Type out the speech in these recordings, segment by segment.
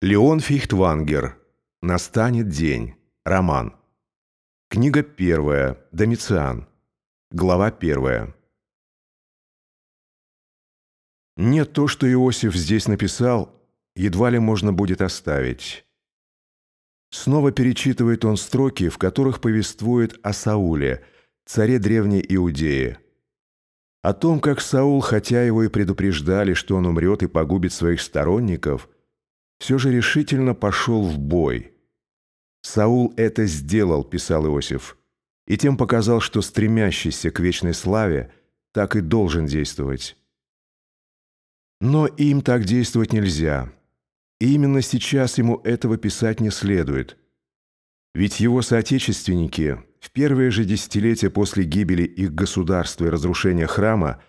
Леон Фихтвангер. Настанет день. Роман. Книга первая. Домициан. Глава первая. Нет, то, что Иосиф здесь написал, едва ли можно будет оставить. Снова перечитывает он строки, в которых повествует о Сауле, царе древней Иудеи. О том, как Саул, хотя его и предупреждали, что он умрет и погубит своих сторонников – все же решительно пошел в бой. «Саул это сделал», — писал Иосиф, и тем показал, что стремящийся к вечной славе так и должен действовать. Но им так действовать нельзя, и именно сейчас ему этого писать не следует. Ведь его соотечественники в первые же десятилетия после гибели их государства и разрушения храма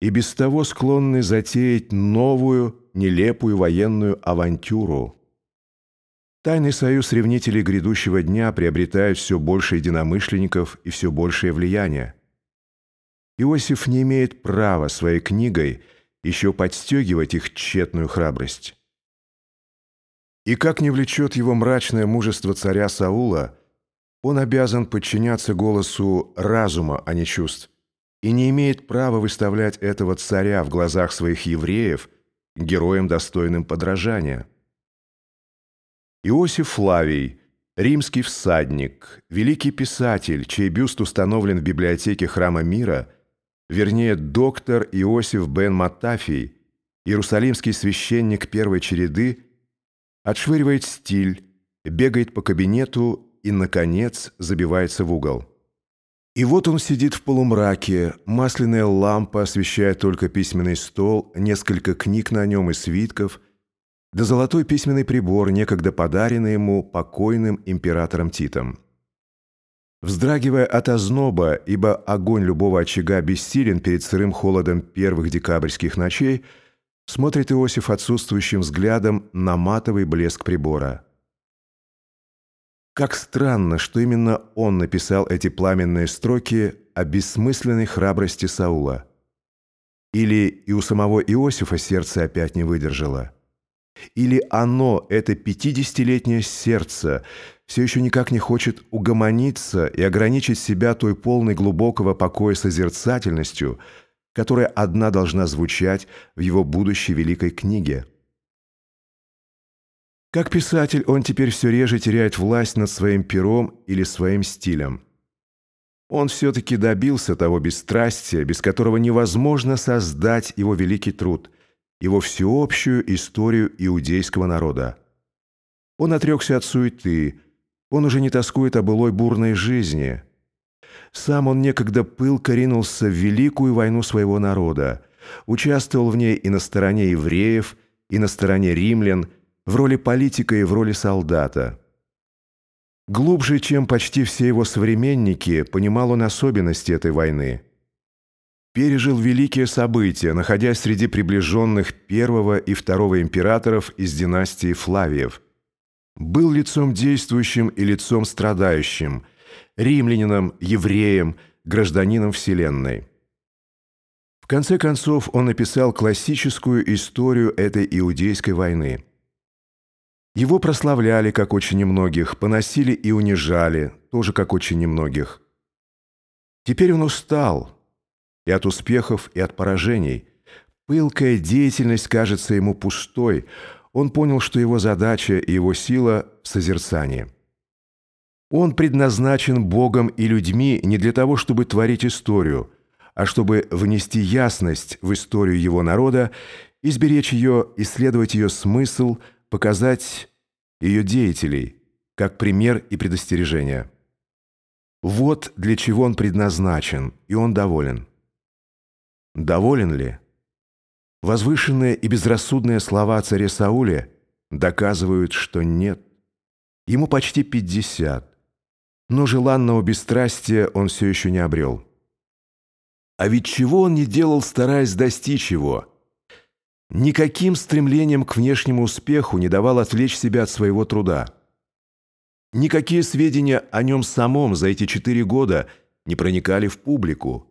и без того склонны затеять новую, нелепую военную авантюру. Тайный союз ревнителей грядущего дня приобретает все больше единомышленников и все большее влияние. Иосиф не имеет права своей книгой еще подстегивать их тщетную храбрость. И как не влечет его мрачное мужество царя Саула, он обязан подчиняться голосу разума, а не чувств, и не имеет права выставлять этого царя в глазах своих евреев героем, достойным подражания. Иосиф Флавий, римский всадник, великий писатель, чей бюст установлен в библиотеке Храма Мира, вернее, доктор Иосиф бен Матафий, иерусалимский священник первой череды, отшвыривает стиль, бегает по кабинету и, наконец, забивается в угол. И вот он сидит в полумраке, масляная лампа освещает только письменный стол, несколько книг на нем и свитков, да золотой письменный прибор, некогда подаренный ему покойным императором Титом. Вздрагивая от озноба, ибо огонь любого очага бессилен перед сырым холодом первых декабрьских ночей, смотрит Иосиф отсутствующим взглядом на матовый блеск прибора. Как странно, что именно он написал эти пламенные строки о бессмысленной храбрости Саула. Или и у самого Иосифа сердце опять не выдержало. Или оно, это пятидесятилетнее сердце, все еще никак не хочет угомониться и ограничить себя той полной глубокого покоя созерцательностью, которая одна должна звучать в его будущей великой книге. Как писатель он теперь все реже теряет власть над своим пером или своим стилем. Он все-таки добился того бесстрастия, без которого невозможно создать его великий труд, его всеобщую историю иудейского народа. Он отрекся от суеты, он уже не тоскует о былой бурной жизни. Сам он некогда пылко ринулся в великую войну своего народа, участвовал в ней и на стороне евреев, и на стороне римлян – в роли политика и в роли солдата. Глубже, чем почти все его современники, понимал он особенности этой войны. Пережил великие события, находясь среди приближенных первого и второго императоров из династии Флавиев. Был лицом действующим и лицом страдающим, римлянином, евреем, гражданином Вселенной. В конце концов, он написал классическую историю этой иудейской войны – его прославляли, как очень немногих, поносили и унижали, тоже как очень немногих. Теперь он устал и от успехов, и от поражений. Пылкая деятельность кажется ему пустой. Он понял, что его задача и его сила в созерцании. Он предназначен Богом и людьми не для того, чтобы творить историю, а чтобы внести ясность в историю его народа, изберечь ее, исследовать ее смысл – показать ее деятелей как пример и предостережение. Вот для чего он предназначен, и он доволен. Доволен ли? Возвышенные и безрассудные слова о царе Сауле доказывают, что нет. Ему почти пятьдесят, но желанного бесстрастия он все еще не обрел. А ведь чего он не делал, стараясь достичь его – Никаким стремлением к внешнему успеху не давал отвлечь себя от своего труда. Никакие сведения о нем самом за эти четыре года не проникали в публику.